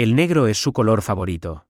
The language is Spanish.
El negro es su color favorito.